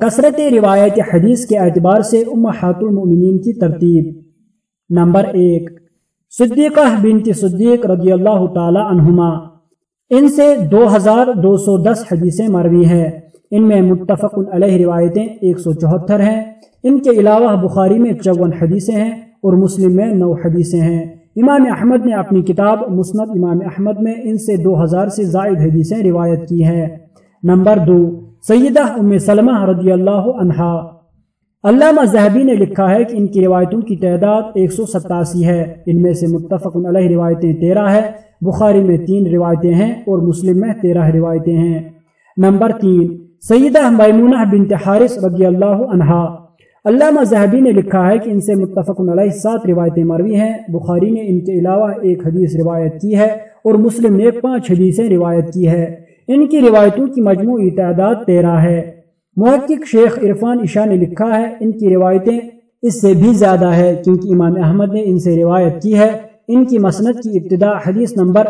کثرت روایت حدیث کے اعتبار سے امہات المؤمنین کی ترتیب۔ نمبر ایک، صدیقہ بنت صدیق رضی اللہ تعالی عنہما۔ ان سے دو ہزار دو سو دس حدیثیں مروی ہیں۔ ان میں متفق علیہ روایتیں ایک سو چوہتر ہیں۔ ان کے علاوہ بخاری میں چون حدیثیں ہیں اور مسلم میں نو حدیثیں ہیں۔ امام احمد نے اپنی کتاب مسند امام احمد میں ان سے دو ہزار سے زائد حدیثیں روایت کی ہیں۔ نمبر دو سیدہ ام سلمہ رضی اللہ عنہا۔ علامہ زہبی نے لکھا ہے کہ ان کی روایتوں کی تعداد ایک سو ستاسی ہے۔ ان میں سے متفق علیہ روایتیں تیرہ ہے۔ بخاری میں تین روایتیں ہیں اور مسلم میں تیرہ روایتیں ہیں۔ نمبر تین، سیدہ میمونہ بنت حارث رضی اللہ عنہا۔ علامہ زہبی نے لکھا ہے کہ ان سے متفق علیہ سات روایتیں مروی ہیں۔ بخاری نے ان کے علاوہ ایک حدیث روایت کی ہے اور مسلم نے پانچ حدیثیں روایت کی ہے۔ ان کی روایتوں کی مجموعی تعداد تیرہ ہے۔ محقق شیخ عرفان عشاء نے لکھا ہے، ان کی روایتیں اس سے بھی زیادہ ہے کیونکہ امام احمد نے ان سے روایت کی ہے۔ ان کی مسند کی ابتدا حدیث نمبر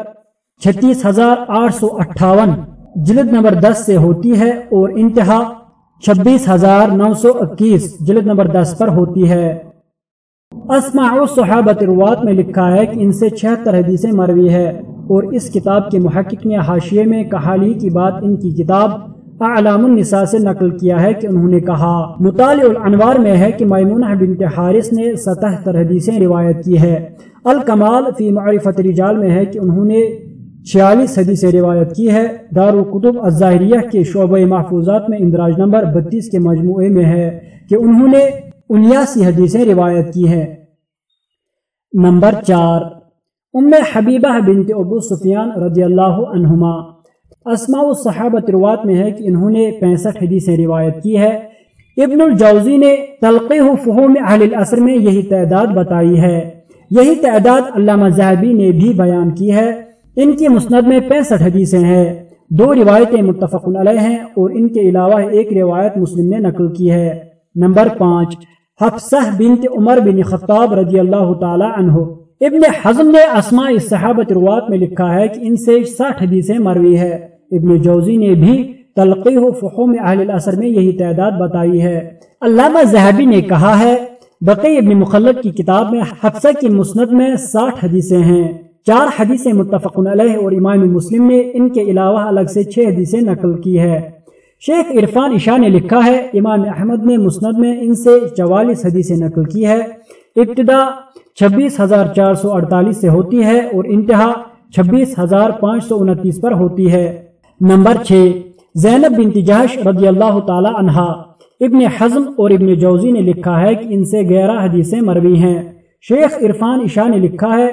چھتیس ہزار آٹھ سو اٹھاون، جلد نمبر دس سے ہوتی ہے اور انتہا چھبیس ہزار نو سو اکیس، جلد نمبر دس پر ہوتی ہے۔ اسماع صحابت روات میں لکھا ہے کہ ان سے چھہتر حدیثیں مروی ہے اور اس کتاب کے محقق نے حاشیے میں کہالی کی بات ان کی کتاب اعلام النساء سے نقل کیا ہے کہ انہوں نے کہا، مطالع الانوار میں ہے کہ میمونہ بنت حارث نے ستہتر حدیثیں روایت کی ہے الکمال فی معرفت رجال میں ہے کہ انہوں نے چھیالیس حدیثیں روایت کی ہے دارالقطب الظاہریہ کے شعبہ محفوظات میں اندراج نمبر بتیس کے مجموعے میں ہے کہ انہوں نے انیاسی حدیثیں روایت کی ہیں۔ نمبر چار ام حبیبہ بنت ابو سفیان رضی اللہ عنہما اسماء الصحابت روات میں ہے کہ انہوں نے پینسٹھ حدیثیں روایت کی ہے۔ ابن الجوزی نے تلقیح فہوم اہل الاسر میں یہی تعداد بتائی ہے۔ یہی تعداد علامہ زہبی نے بھی بیان کی ہے۔ ان کی مسند میں پینسٹھ حدیثیں ہیں۔ دو روایتیں متفق علیہ ہیں اور ان کے علاوہ ایک روایت مسلم نے نقل کی ہے۔ نمبر پانچ، حفصہ بنت عمر بن خطاب رضی اللہ تعالی عنہ۔ ابن حزم نے اسماء صحابت روات میں لکھا ہے کہ ان سے ساٹھ حدیثیں مروی ہے ابن جوزی نے بھی تلقیح فحوم اہل الاثر میں یہی تعداد بتائی ہے۔ علامہ زہبی نے کہا ہے بقی ابن مخلد کی کتاب میں حفصہ کی مسند میں ساٹھ حدیثیں ہیں۔ چار حدیثیں متفق علیہ اور امام مسلم نے ان کے علاوہ الگ سے چھ حدیثیں نقل کی ہے شیخ عرفان عشاء نے لکھا ہے، امام احمد نے مسند میں ان سے چوالیس حدیثیں نقل کی ہے ابتدا چھبیس ہزار چار سو اڑتالیس سے ہوتی ہے اور انتہا چھبیس ہزار پانچ سو انتیس پر ہوتی ہے۔ نمبر چھ، زینب بن تجاش رضی اللہ تعالی عنہا۔ ابن حزم اور ابن جوزی نے لکھا ہے کہ ان سے گیرہ حدیثیں مروی ہیں۔ شیخ عرفان عشاء نے لکھا ہے،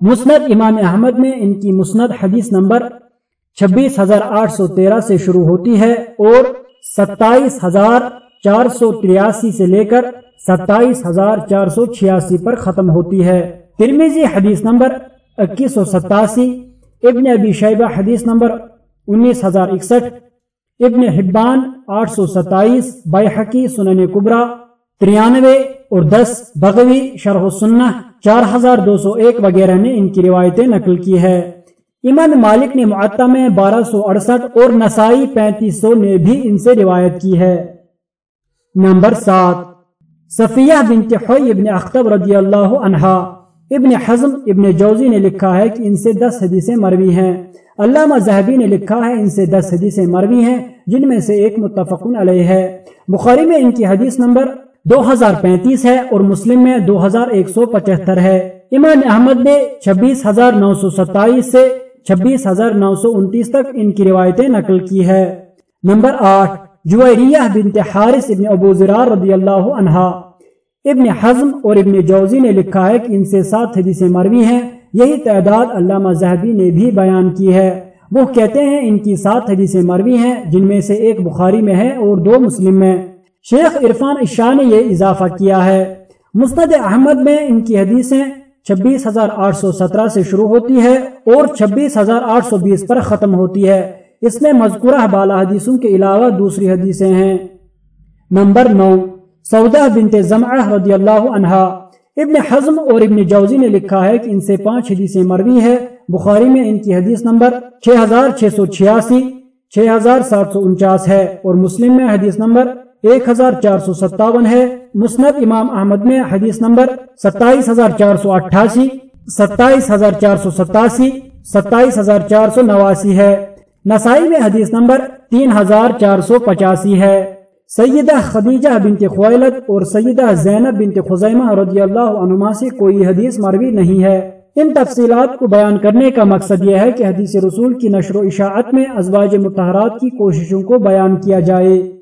مسند امام احمد میں ان کی مسند حدیث نمبر چھبیس ہزار آٹھ سو تیرہ سے شروع ہوتی ہے اور ستائیس ہزار چار سو تریاسی سے لے کر ستائیس ہزار چار سو چھیاسی پر ختم ہوتی ہے۔ ترمیزی حدیث نمبر اکیس سو ستاسی، ابن ابی شیبہ حدیث نمبر انیس ہزار اکسٹھ، ابن حبان آٹھ سو ستائیس بائحقی سنن کبرا تریانوے اور دس، بغوی شرح سنہ چار ہزار دو سو ایک وغیرہ نے ان کی روایتیں نقل کی ہے امام مالک نے معطا میں بارہ سو اڑسٹھ اور نسائی پینتیس سو نے بھی ان سے روایت کی ہے۔ نمبر سات، صفیہ بنت حوی ابن اختب رضی اللہ عنہا۔ ابن حزم ابن جوزی نے لکھا ہے کہ ان سے دس حدیثیں مروی ہیں۔ علامہ زہبی نے لکھا ہے ان سے دس حدیثیں مروی ہیں، جن میں سے ایک متفق علیہ ہے۔ بخاری میں ان کی حدیث نمبر دو ہزار پینتیس ہے اور مسلم میں دو ہزار ایک سو پچہتر ہے۔ امام احمد نے چھبیس ہزار نو سو ستائیس سے چھبیس ہزار نو سو انتیس تک ان کی روایتیں نقل کی ہے۔ نمبر آٹھ جویریہ بنت حارث ابن ابو زرار رضی اللہ عنہا۔ ابن حزم اور ابن جوزی نے لکھا ہے کہ ان سے سات حدیثیں مروی ہیں۔ یہی تعداد علامہ زہبی نے بھی بیان کی ہے۔ وہ کہتے ہیں ان کی سات حدیثیں مروی ہیں، جن میں سے ایک بخاری میں ہے اور دو مسلم میں۔ شیخ عرفان عشاء نے یہ اضافہ کیا ہے۔ مسند احمد میں ان کی حدیثیں چھبیس ہزار آٹھ سو سترہ سے شروع ہوتی ہے اور چھبیس ہزار آٹھ سو بیس پر ختم ہوتی ہے۔ اس میں مذکورہ بالا حدیثوں کے علاوہ دوسری حدیثیں ہیں۔ نمبر نو سعودہ بنت زمعہ رضی اللہ عنہا۔ ابن حزم اور ابن جوزی نے لکھا ہے کہ ان سے پانچ حدیثیں مروی ہے بخاری میں ان کی حدیث نمبر 6686 6789 ہے اور مسلم میں حدیث نمبر ایک ہزار چار سو ستاون ہے۔ مسند امام احمد میں حدیث نمبر ستائیس ہزار چار سو اٹھاسی، ستائیس ہزار چار سو ستاسی، ستائیس ہزار چار سو نواسی ہے۔ نسائی میں حدیث نمبر تین ہزار چار سو پچاسی ہے۔ سیدہ خدیجہ بنت خویلت اور سیدہ زینب بنت خزیمہ رضی اللہ عنما سے کوئی حدیث مروی نہیں ہے۔ ان تفصیلات کو بیان کرنے کا مقصد یہ ہے کہ حدیث رسول کی نشر و اشاعت میں ازواج متحرات کی کوششوں کو بیان کیا جائے۔